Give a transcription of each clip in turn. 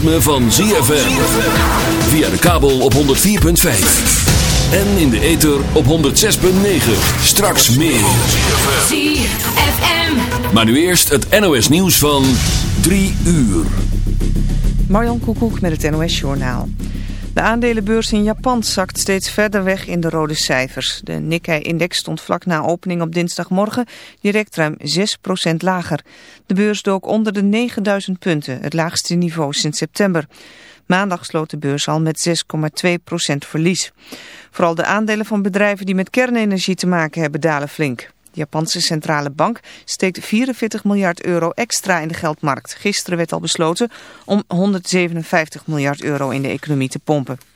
ritme van ZFM. Via de kabel op 104.5. En in de ether op 106.9. Straks meer. ZFM. Maar nu eerst het NOS nieuws van 3 uur. Marjan Koekoek met het NOS Journaal. De aandelenbeurs in Japan zakt steeds verder weg in de rode cijfers. De Nikkei-index stond vlak na opening op dinsdagmorgen direct ruim 6% lager. De beurs dook onder de 9000 punten, het laagste niveau sinds september. Maandag sloot de beurs al met 6,2% verlies. Vooral de aandelen van bedrijven die met kernenergie te maken hebben dalen flink. De Japanse centrale bank steekt 44 miljard euro extra in de geldmarkt. Gisteren werd al besloten om 157 miljard euro in de economie te pompen.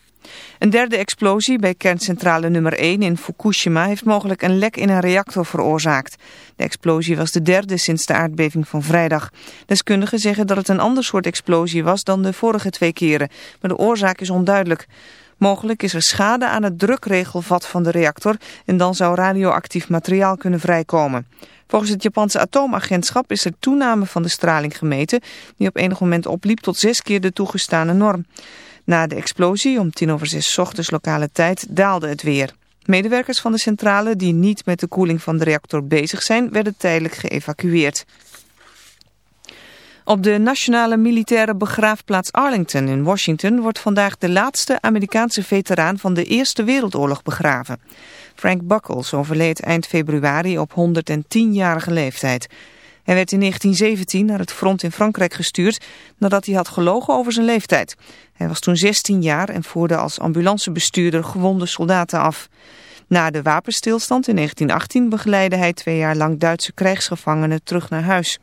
Een derde explosie bij kerncentrale nummer 1 in Fukushima heeft mogelijk een lek in een reactor veroorzaakt. De explosie was de derde sinds de aardbeving van vrijdag. Deskundigen zeggen dat het een ander soort explosie was dan de vorige twee keren, maar de oorzaak is onduidelijk. Mogelijk is er schade aan het drukregelvat van de reactor en dan zou radioactief materiaal kunnen vrijkomen. Volgens het Japanse atoomagentschap is er toename van de straling gemeten, die op enig moment opliep tot zes keer de toegestane norm. Na de explosie om tien over zes ochtends lokale tijd daalde het weer. Medewerkers van de centrale die niet met de koeling van de reactor bezig zijn, werden tijdelijk geëvacueerd. Op de nationale militaire begraafplaats Arlington in Washington wordt vandaag de laatste Amerikaanse veteraan van de Eerste Wereldoorlog begraven. Frank Buckles overleed eind februari op 110-jarige leeftijd. Hij werd in 1917 naar het front in Frankrijk gestuurd nadat hij had gelogen over zijn leeftijd. Hij was toen 16 jaar en voerde als ambulancebestuurder gewonde soldaten af. Na de wapenstilstand in 1918 begeleidde hij twee jaar lang Duitse krijgsgevangenen terug naar huis.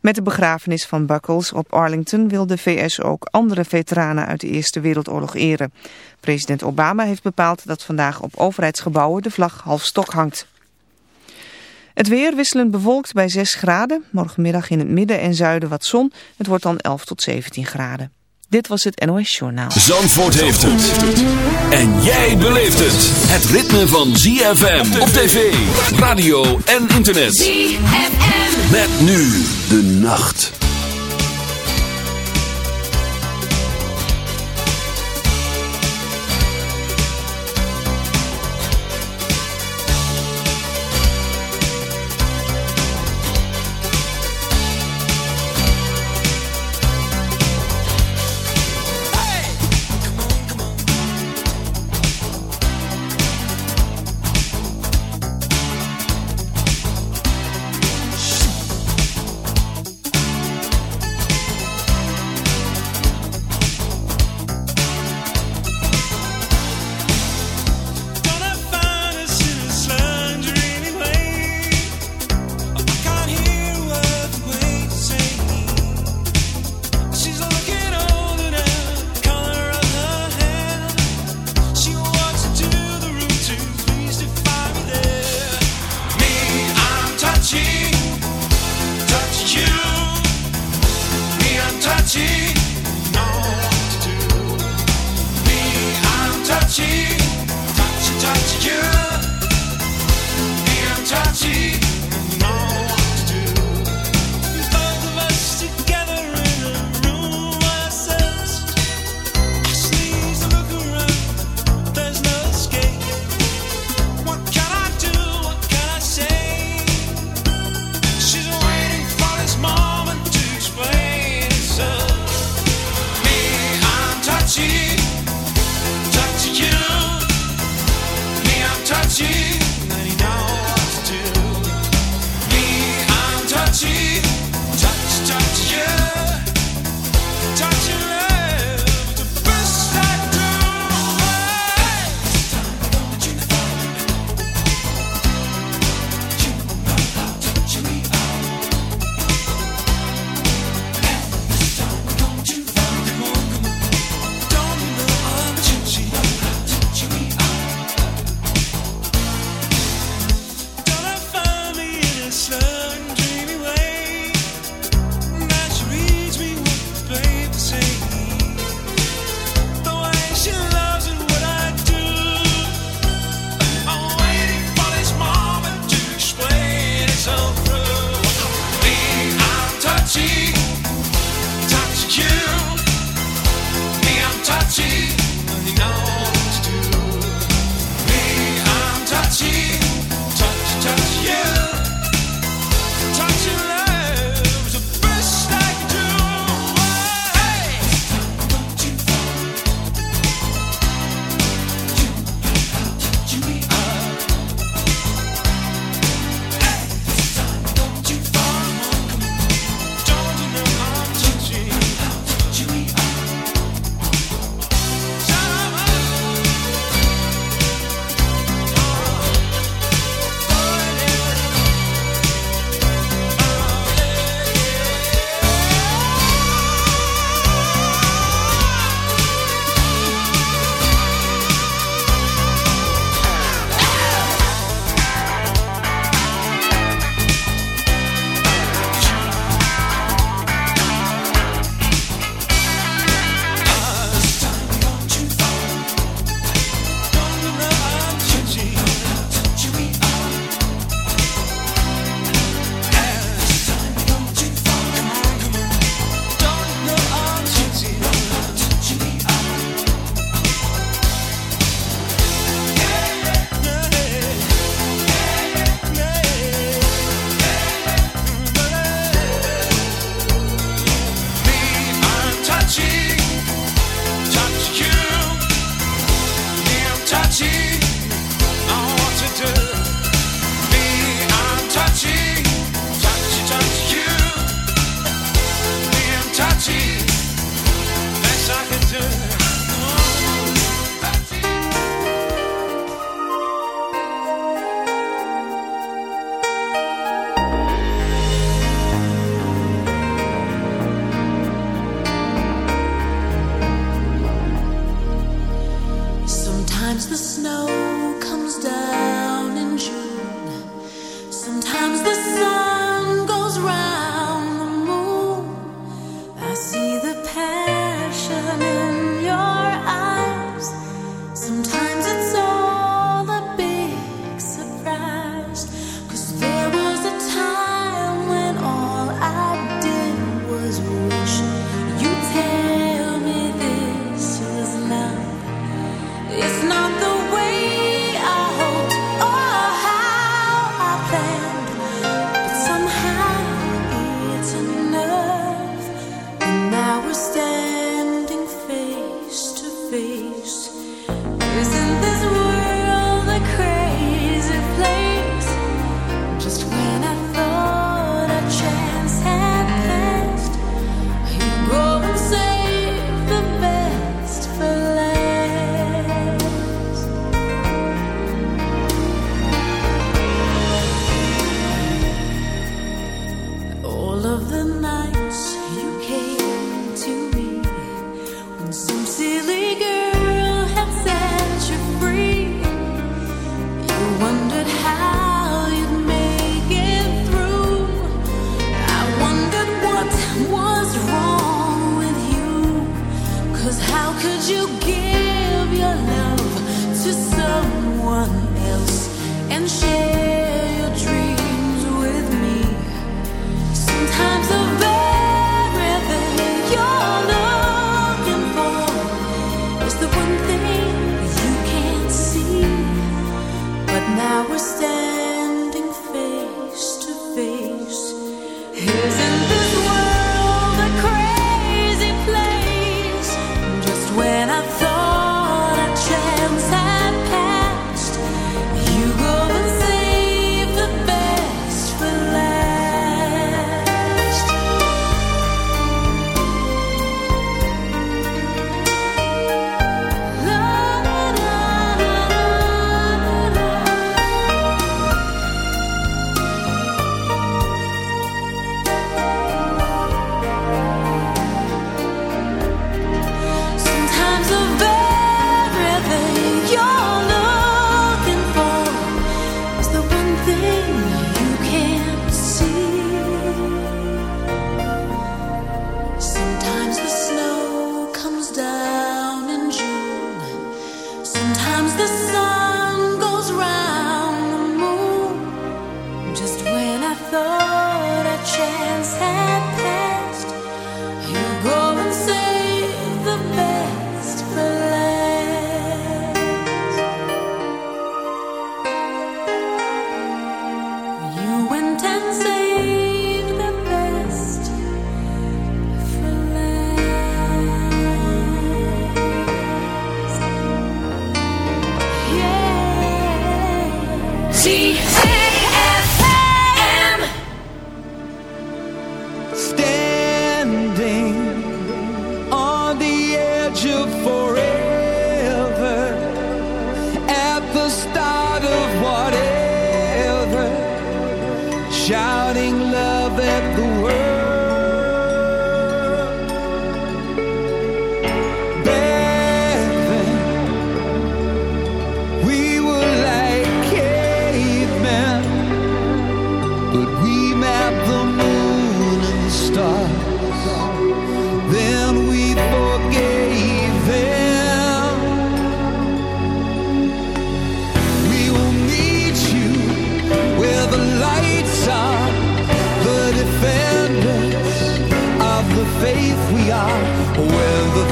Met de begrafenis van Buckles op Arlington wil de VS ook andere veteranen uit de Eerste Wereldoorlog eren. President Obama heeft bepaald dat vandaag op overheidsgebouwen de vlag half stok hangt. Het weer wisselend bewolkt bij 6 graden. Morgenmiddag in het midden en zuiden wat zon. Het wordt dan 11 tot 17 graden. Dit was het NOS Journaal. Zandvoort heeft het. En jij beleeft het. Het ritme van ZFM op tv, radio en internet. ZFM. Met nu de nacht.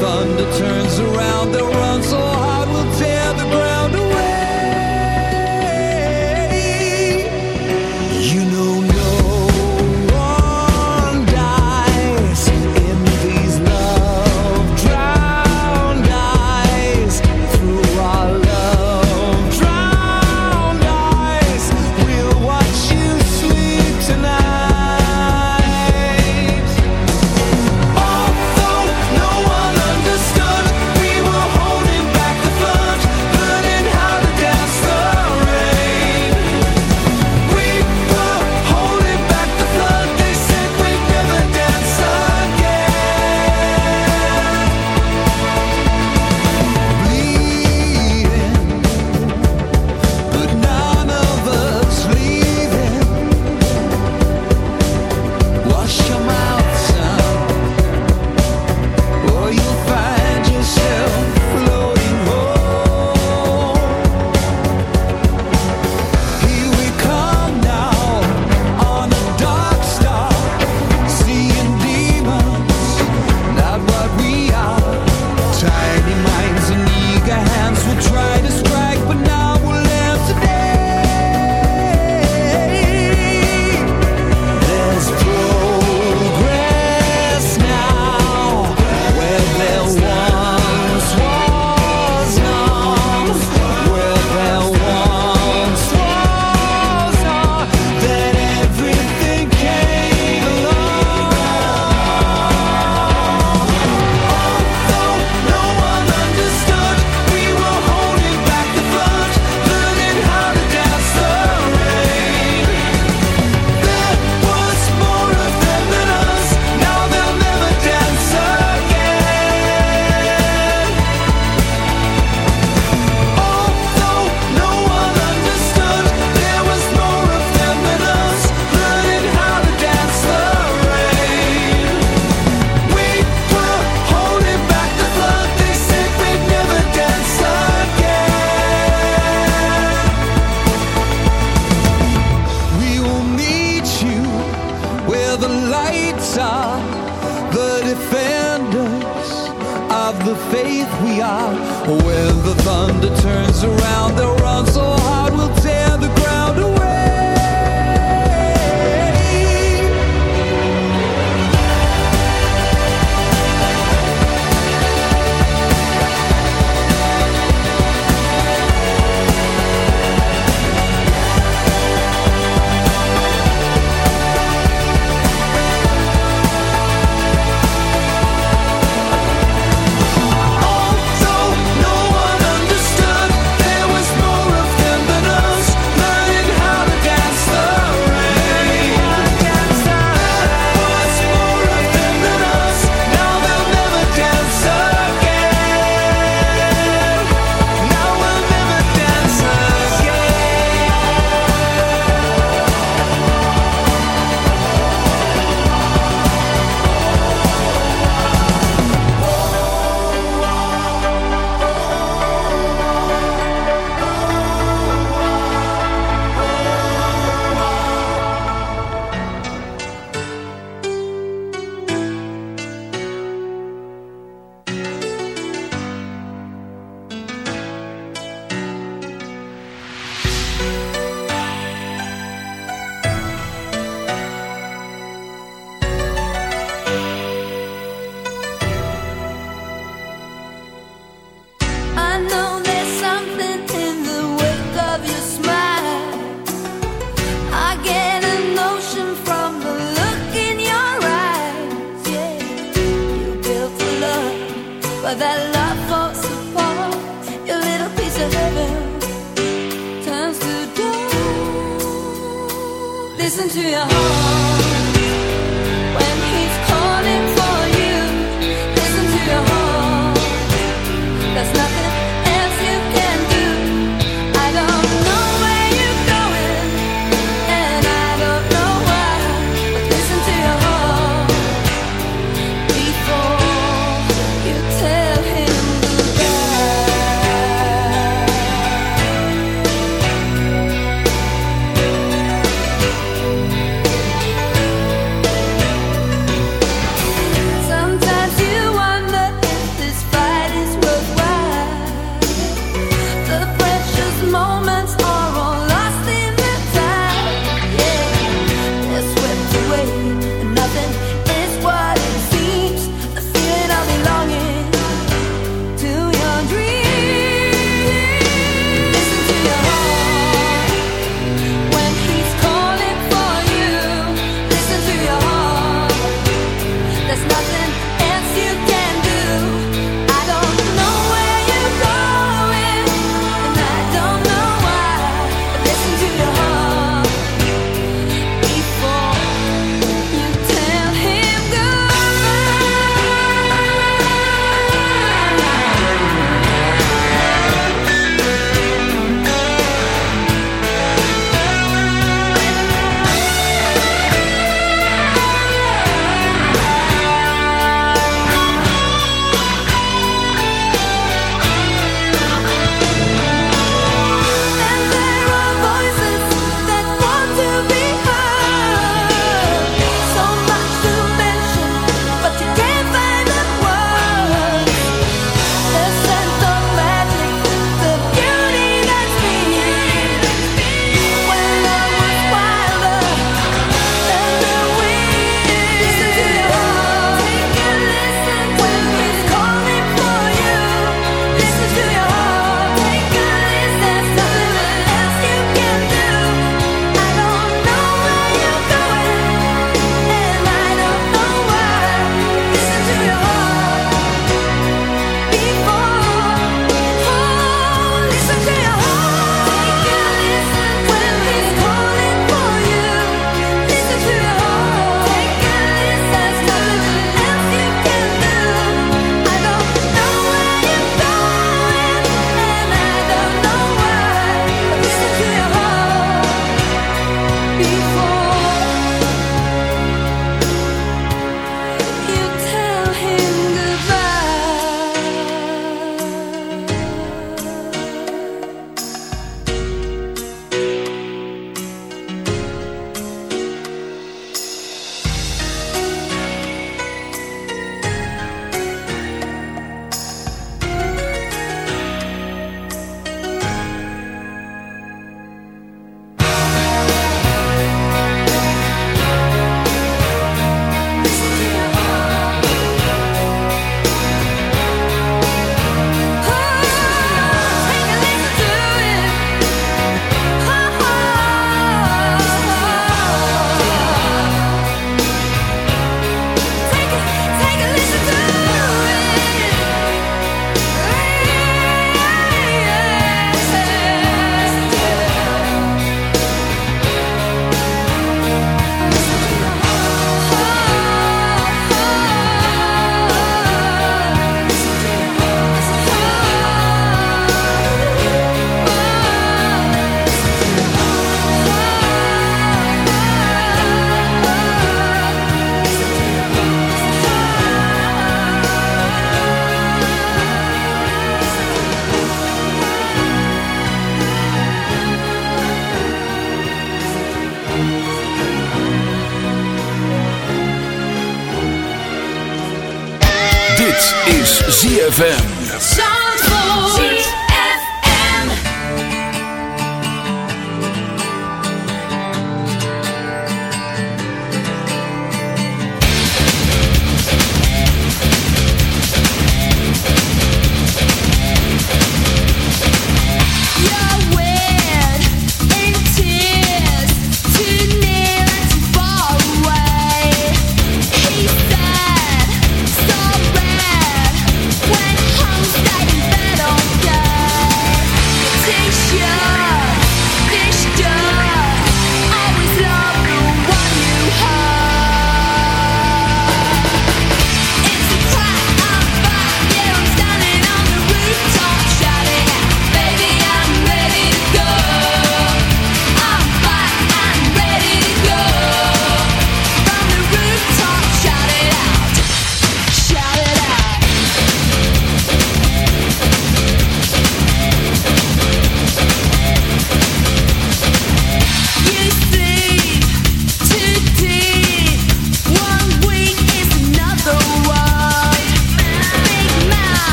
thunder turns around the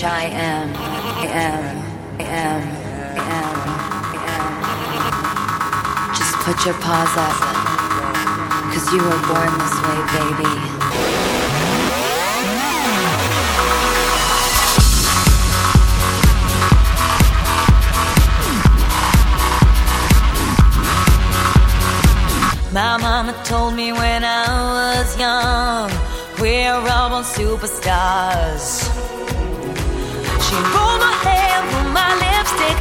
capital am. Just put your paws up, cause you were born this way, baby. My mama told me when I was young, we're all born superstars.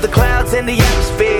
the clouds in the atmosphere.